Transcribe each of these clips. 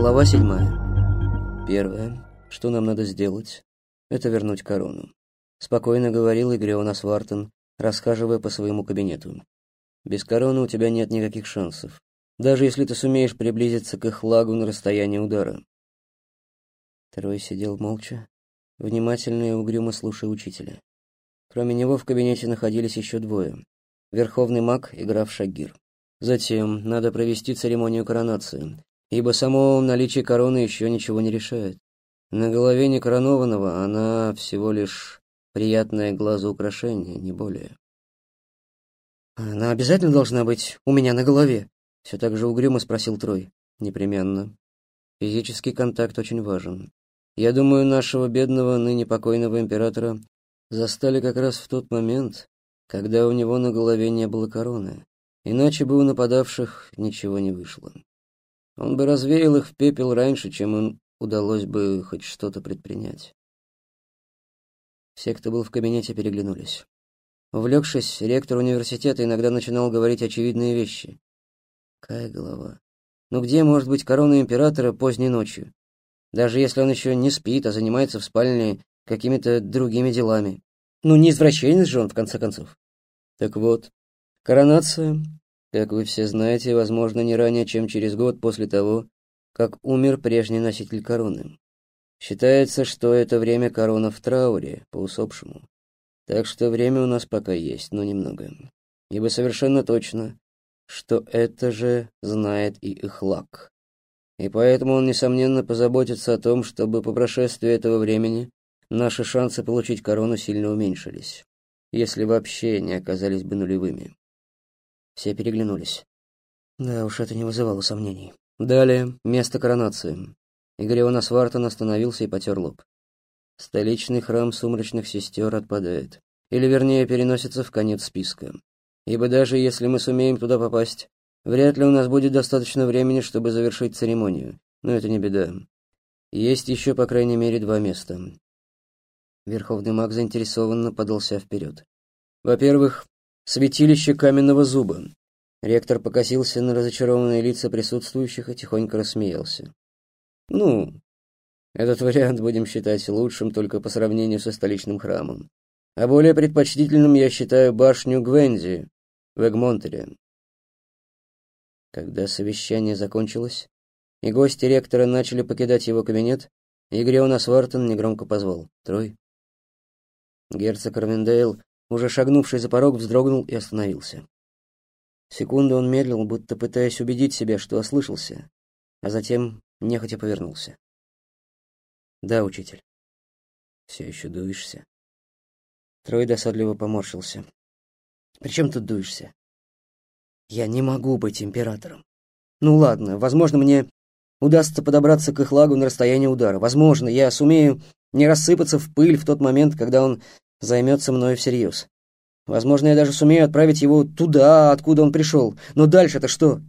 Глава седьмая. Первое, что нам надо сделать, это вернуть корону. Спокойно говорил Игреон Свартон, расхаживая по своему кабинету. Без короны у тебя нет никаких шансов, даже если ты сумеешь приблизиться к их лагу на расстояние удара. Трой сидел молча, внимательно и угрюмо слушая учителя. Кроме него в кабинете находились еще двое. Верховный маг и граф Шагир. Затем надо провести церемонию коронации, ибо само наличие короны еще ничего не решает. На голове некоронованного она всего лишь приятное глазу украшение, не более. «Она обязательно должна быть у меня на голове?» Все так же угрюмо спросил Трой. «Непременно. Физический контакт очень важен. Я думаю, нашего бедного, ныне покойного императора застали как раз в тот момент, когда у него на голове не было короны, иначе бы у нападавших ничего не вышло. Он бы развеял их в пепел раньше, чем им удалось бы хоть что-то предпринять. Все, кто был в кабинете, переглянулись. Увлекшись, ректор университета иногда начинал говорить очевидные вещи. Какая голова? Ну где может быть корона императора поздней ночью? Даже если он еще не спит, а занимается в спальне какими-то другими делами. Ну, не извращенец же он, в конце концов. Так вот, коронация, как вы все знаете, возможно, не ранее, чем через год после того, как умер прежний носитель короны. Считается, что это время корона в трауре по усопшему. Так что время у нас пока есть, но немного. Ибо совершенно точно, что это же знает и Ихлак. И поэтому он, несомненно, позаботится о том, чтобы по прошествии этого времени наши шансы получить корону сильно уменьшились, если вообще не оказались бы нулевыми. Все переглянулись. Да уж, это не вызывало сомнений. Далее, место коронации. Игорион Свартон остановился и потер лоб. Столичный храм сумрачных сестер отпадает. Или, вернее, переносится в конец списка. Ибо даже если мы сумеем туда попасть, вряд ли у нас будет достаточно времени, чтобы завершить церемонию. Но это не беда. Есть еще, по крайней мере, два места. Верховный маг заинтересованно подался вперед. Во-первых, святилище каменного зуба. Ректор покосился на разочарованные лица присутствующих и тихонько рассмеялся. Ну, этот вариант будем считать лучшим только по сравнению со столичным храмом. А более предпочтительным я считаю башню Гвенди в Эгмонтере. Когда совещание закончилось, и гости ректора начали покидать его кабинет, Игриона Свартон негромко позвал. «Трой». Герцог Армендейл, уже шагнувший за порог, вздрогнул и остановился. Секунду он медлил, будто пытаясь убедить себя, что ослышался, а затем нехотя повернулся. «Да, учитель». «Все еще дуешься?» Трой досадливо поморщился. «При чем тут дуешься?» «Я не могу быть императором. Ну ладно, возможно, мне удастся подобраться к их лагу на расстояние удара. Возможно, я сумею не рассыпаться в пыль в тот момент, когда он займется мною всерьез. Возможно, я даже сумею отправить его туда, откуда он пришел. Но дальше-то что?»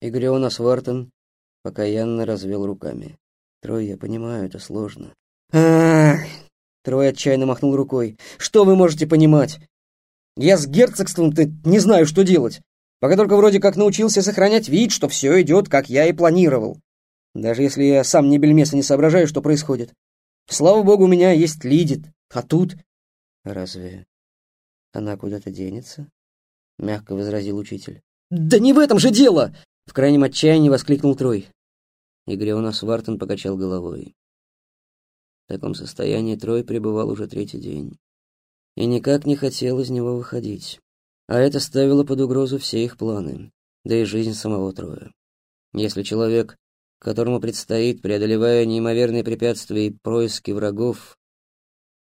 Игорион Свартон покаянно развел руками. «Трой, я понимаю, это сложно». «Ах!» Трой отчаянно махнул рукой. «Что вы можете понимать? Я с герцогством-то не знаю, что делать. Пока только вроде как научился сохранять вид, что все идет, как я и планировал. Даже если я сам ни бельмеса не соображаю, что происходит. Слава богу, у меня есть Лидит. А тут...» «Разве она куда-то денется?» Мягко возразил учитель. «Да не в этом же дело!» В крайнем отчаянии воскликнул Трой. Игорь у нас Вартон покачал головой. В таком состоянии Трой пребывал уже третий день. И никак не хотел из него выходить. А это ставило под угрозу все их планы, да и жизнь самого Троя. Если человек, которому предстоит, преодолевая неимоверные препятствия и происки врагов,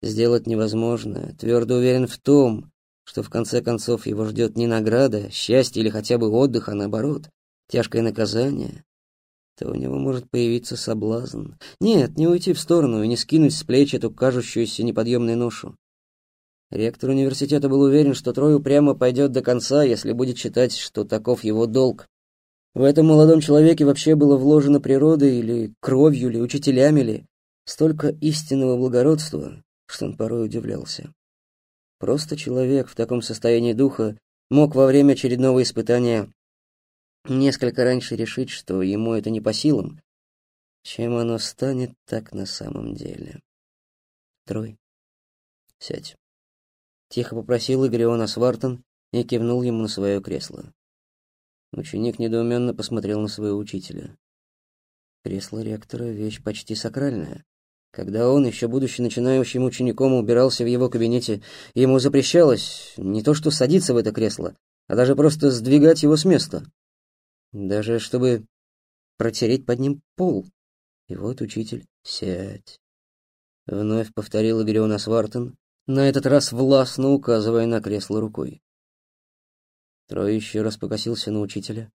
сделать невозможное, твердо уверен в том, что в конце концов его ждет не награда, счастье или хотя бы отдых, а наоборот, тяжкое наказание, то у него может появиться соблазн. Нет, не уйти в сторону и не скинуть с плеч эту кажущуюся неподъемную ношу. Ректор университета был уверен, что Трой упрямо пойдет до конца, если будет считать, что таков его долг. В этом молодом человеке вообще было вложено природой или кровью, или учителями, или столько истинного благородства, что он порой удивлялся. Просто человек в таком состоянии духа мог во время очередного испытания несколько раньше решить, что ему это не по силам, чем оно станет так на самом деле. Трой, сядь. Тихо попросил Игориона Свартон и кивнул ему на свое кресло. Ученик недоуменно посмотрел на своего учителя. Кресло ректора — вещь почти сакральная. Когда он, еще будучи начинающим учеником, убирался в его кабинете, ему запрещалось не то что садиться в это кресло, а даже просто сдвигать его с места. Даже чтобы протереть под ним пол. И вот учитель, сядь. Вновь повторил Игорион Свартон, на этот раз властно указывая на кресло рукой. Трой еще раз покосился на учителя,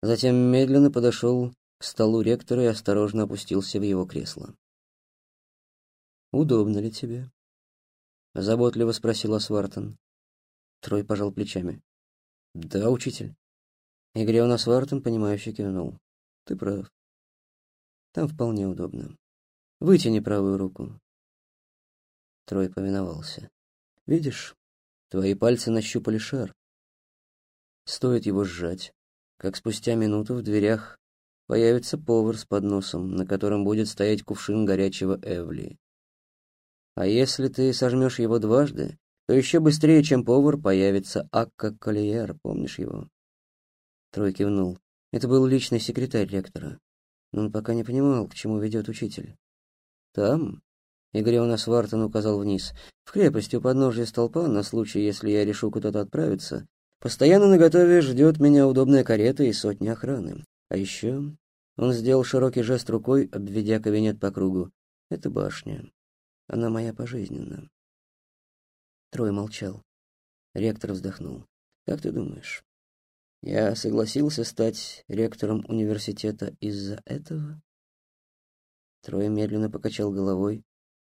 затем медленно подошел к столу ректора и осторожно опустился в его кресло. «Удобно ли тебе?» — заботливо спросила Свартон. Трой пожал плечами. «Да, учитель». Игриона Свартон, понимающе кивнул. «Ты прав. Там вполне удобно. Вытяни правую руку». Трой повиновался. «Видишь, твои пальцы нащупали шар. Стоит его сжать, как спустя минуту в дверях появится повар с подносом, на котором будет стоять кувшин горячего Эвли. А если ты сожмешь его дважды, то еще быстрее, чем повар, появится Акка Калиер, помнишь его? Трой кивнул. Это был личный секретарь ректора. Но он пока не понимал, к чему ведет учитель. Там, Игориона Свартон указал вниз, в крепости у подножия столпа, на случай, если я решу куда-то отправиться, постоянно наготове ждет меня удобная карета и сотни охраны. А еще он сделал широкий жест рукой, обведя кабинет по кругу. Это башня. Она моя пожизненно. Трой молчал. Ректор вздохнул. Как ты думаешь, я согласился стать ректором университета из-за этого? Трой медленно покачал головой,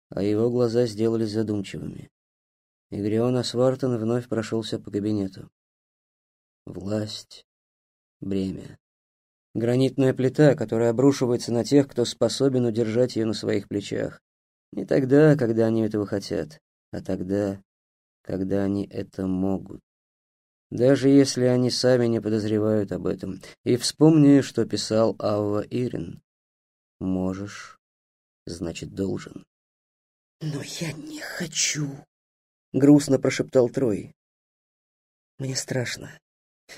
а его глаза сделались задумчивыми. Игрион Асвартон вновь прошелся по кабинету. Власть, бремя. Гранитная плита, которая обрушивается на тех, кто способен удержать ее на своих плечах. Не тогда, когда они этого хотят, а тогда, когда они это могут. Даже если они сами не подозревают об этом. И вспомни, что писал Авва Ирин. Можешь, значит, должен. «Но я не хочу», — грустно прошептал Трой. «Мне страшно.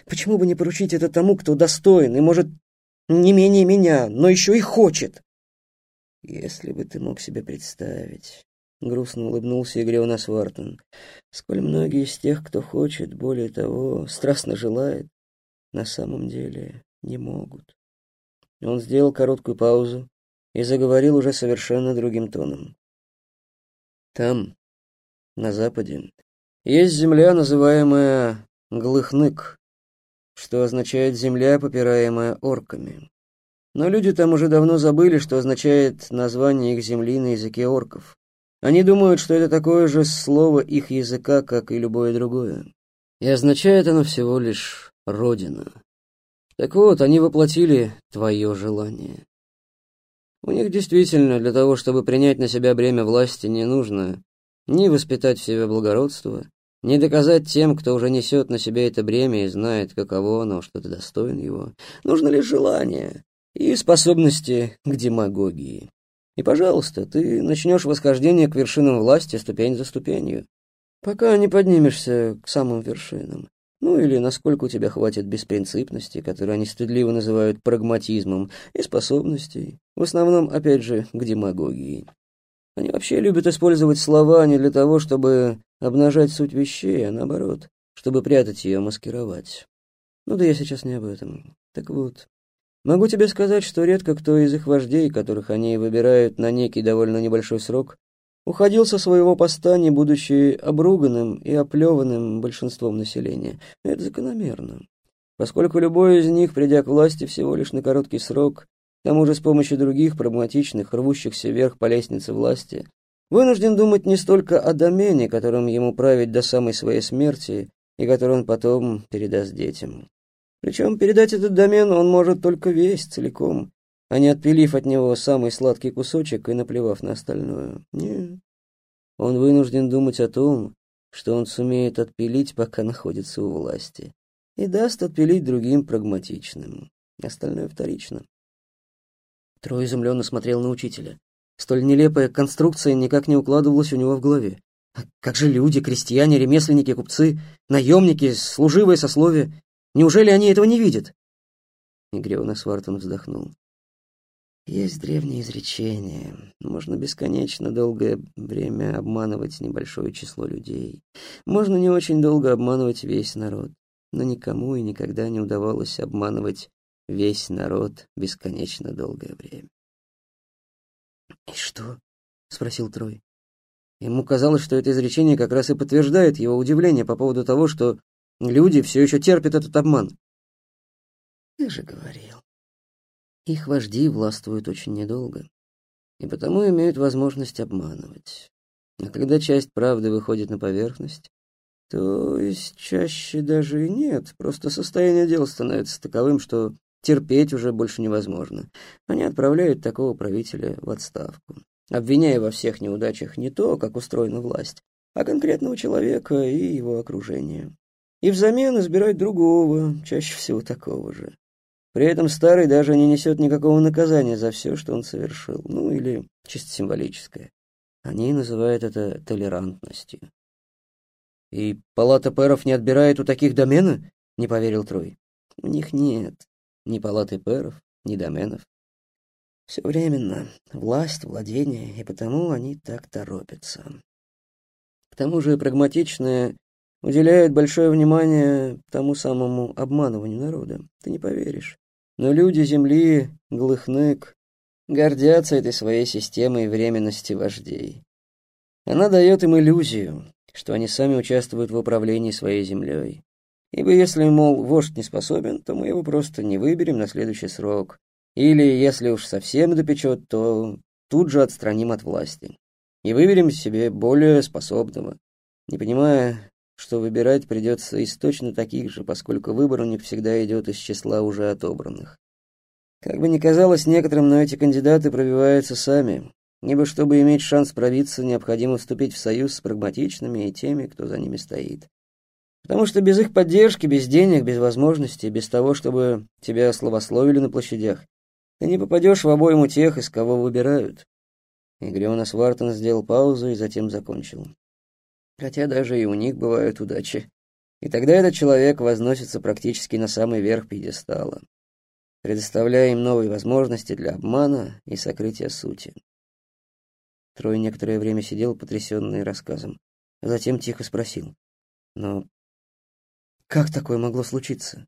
Почему бы не поручить это тому, кто достоин и, может, не менее меня, но еще и хочет?» Если бы ты мог себе представить, грустно улыбнулся Игрион Асвартон, сколь многие из тех, кто хочет, более того, страстно желает, на самом деле не могут. Он сделал короткую паузу и заговорил уже совершенно другим тоном. Там, на западе, есть земля, называемая Глыхнык, что означает земля, попираемая орками. Но люди там уже давно забыли, что означает название их земли на языке орков. Они думают, что это такое же слово их языка, как и любое другое. И означает оно всего лишь «родина». Так вот, они воплотили твое желание. У них действительно для того, чтобы принять на себя бремя власти, не нужно ни воспитать в себе благородство, ни доказать тем, кто уже несет на себе это бремя и знает, каково оно, что ты достоин его. Нужно лишь желание, и способности к демагогии. И, пожалуйста, ты начнешь восхождение к вершинам власти ступень за ступенью, пока не поднимешься к самым вершинам. Ну или насколько у тебя хватит беспринципности, которую они стыдливо называют прагматизмом, и способностей, в основном, опять же, к демагогии. Они вообще любят использовать слова не для того, чтобы обнажать суть вещей, а наоборот, чтобы прятать ее, маскировать. Ну да я сейчас не об этом. Так вот, Могу тебе сказать, что редко кто из их вождей, которых они выбирают на некий довольно небольшой срок, уходил со своего поста, не будучи обруганным и оплеванным большинством населения. Это закономерно. Поскольку любой из них, придя к власти всего лишь на короткий срок, к тому же с помощью других прагматичных, рвущихся вверх по лестнице власти, вынужден думать не столько о домене, которым ему править до самой своей смерти, и который он потом передаст детям. Причем передать этот домен он может только весь целиком, а не отпилив от него самый сладкий кусочек и наплевав на остальное. Нет. Он вынужден думать о том, что он сумеет отпилить, пока находится у власти, и даст отпилить другим прагматичным. Остальное вторично. Трой изумленно смотрел на учителя. Столь нелепая конструкция никак не укладывалась у него в голове. А как же люди, крестьяне, ремесленники, купцы, наемники, служивые сословия? Неужели они этого не видят? Игреона Свартон вздохнул. Есть древнее изречение. Можно бесконечно долгое время обманывать небольшое число людей. Можно не очень долго обманывать весь народ. Но никому и никогда не удавалось обманывать весь народ бесконечно долгое время. «И что?» — спросил Трой. Ему казалось, что это изречение как раз и подтверждает его удивление по поводу того, что люди все еще терпят этот обман. «Ты же говорил, их вожди властвуют очень недолго, и потому имеют возможность обманывать. А когда часть правды выходит на поверхность, то есть чаще даже и нет, просто состояние дел становится таковым, что терпеть уже больше невозможно. Они отправляют такого правителя в отставку, обвиняя во всех неудачах не то, как устроена власть, а конкретного человека и его окружение. И взамен избирать другого, чаще всего такого же. При этом старый даже не несет никакого наказания за все, что он совершил, ну или чисто символическое. Они называют это толерантностью. «И палата пэров не отбирает у таких домены?» — не поверил Трой. «У них нет ни палаты пэров, ни доменов. Все временно, власть, владение, и потому они так торопятся. К тому же прагматичное уделяет большое внимание тому самому обманыванию народа. Ты не поверишь. Но люди Земли, Глыхнык, гордятся этой своей системой временности вождей. Она дает им иллюзию, что они сами участвуют в управлении своей землей. Ибо если, мол, вождь не способен, то мы его просто не выберем на следующий срок. Или, если уж совсем допечет, то тут же отстраним от власти. И выберем себе более способного, не понимая, что выбирать придется из точно таких же, поскольку выбор у них всегда идет из числа уже отобранных. Как бы ни казалось некоторым, но эти кандидаты пробиваются сами, ибо чтобы иметь шанс пробиться, необходимо вступить в союз с прагматичными и теми, кто за ними стоит. Потому что без их поддержки, без денег, без возможностей, без того, чтобы тебя словословили на площадях, ты не попадешь в обойму тех, из кого выбирают. Игрёнас Вартон сделал паузу и затем закончил хотя даже и у них бывают удачи. И тогда этот человек возносится практически на самый верх пьедестала, предоставляя им новые возможности для обмана и сокрытия сути. Трой некоторое время сидел, потрясенный рассказом, а затем тихо спросил, «Но как такое могло случиться?»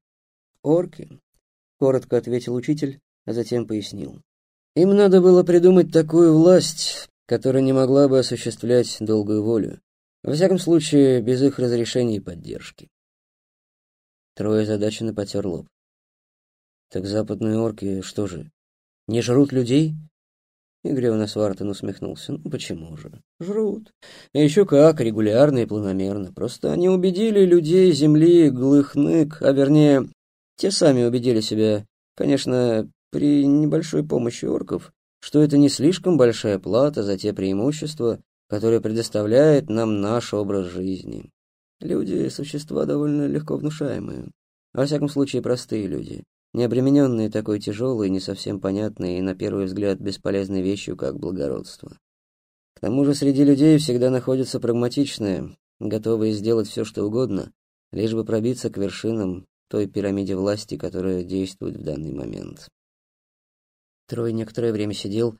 «Орки», — коротко ответил учитель, а затем пояснил. «Им надо было придумать такую власть, которая не могла бы осуществлять долгую волю. Во всяком случае, без их разрешения и поддержки. Трое задаченно потер лоб. Так западные орки что же, не жрут людей? Игорь Свартон усмехнулся. Ну почему же? Жрут. И еще как, регулярно и планомерно. Просто они убедили людей земли глыхнык, а вернее, те сами убедили себя, конечно, при небольшой помощи орков, что это не слишком большая плата за те преимущества, который предоставляет нам наш образ жизни. Люди — существа довольно легко внушаемые. Во всяком случае, простые люди, не обремененные такой тяжелой, не совсем понятной и, на первый взгляд, бесполезной вещью, как благородство. К тому же среди людей всегда находятся прагматичные, готовые сделать все, что угодно, лишь бы пробиться к вершинам той пирамиде власти, которая действует в данный момент. Трой некоторое время сидел,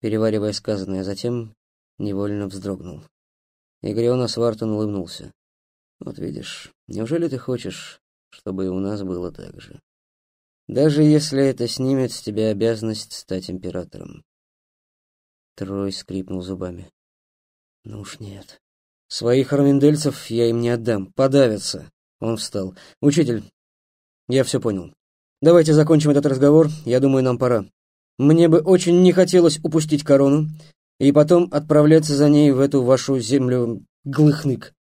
переваривая сказанное, а затем невольно вздрогнул. Игриона Свартон улыбнулся. «Вот видишь, неужели ты хочешь, чтобы и у нас было так же? Даже если это снимет с тебя обязанность стать императором». Трой скрипнул зубами. «Ну уж нет. Своих арминдельцев я им не отдам, подавятся». Он встал. «Учитель, я все понял. Давайте закончим этот разговор, я думаю, нам пора. Мне бы очень не хотелось упустить корону, и потом отправляться за ней в эту вашу землю глыхнык.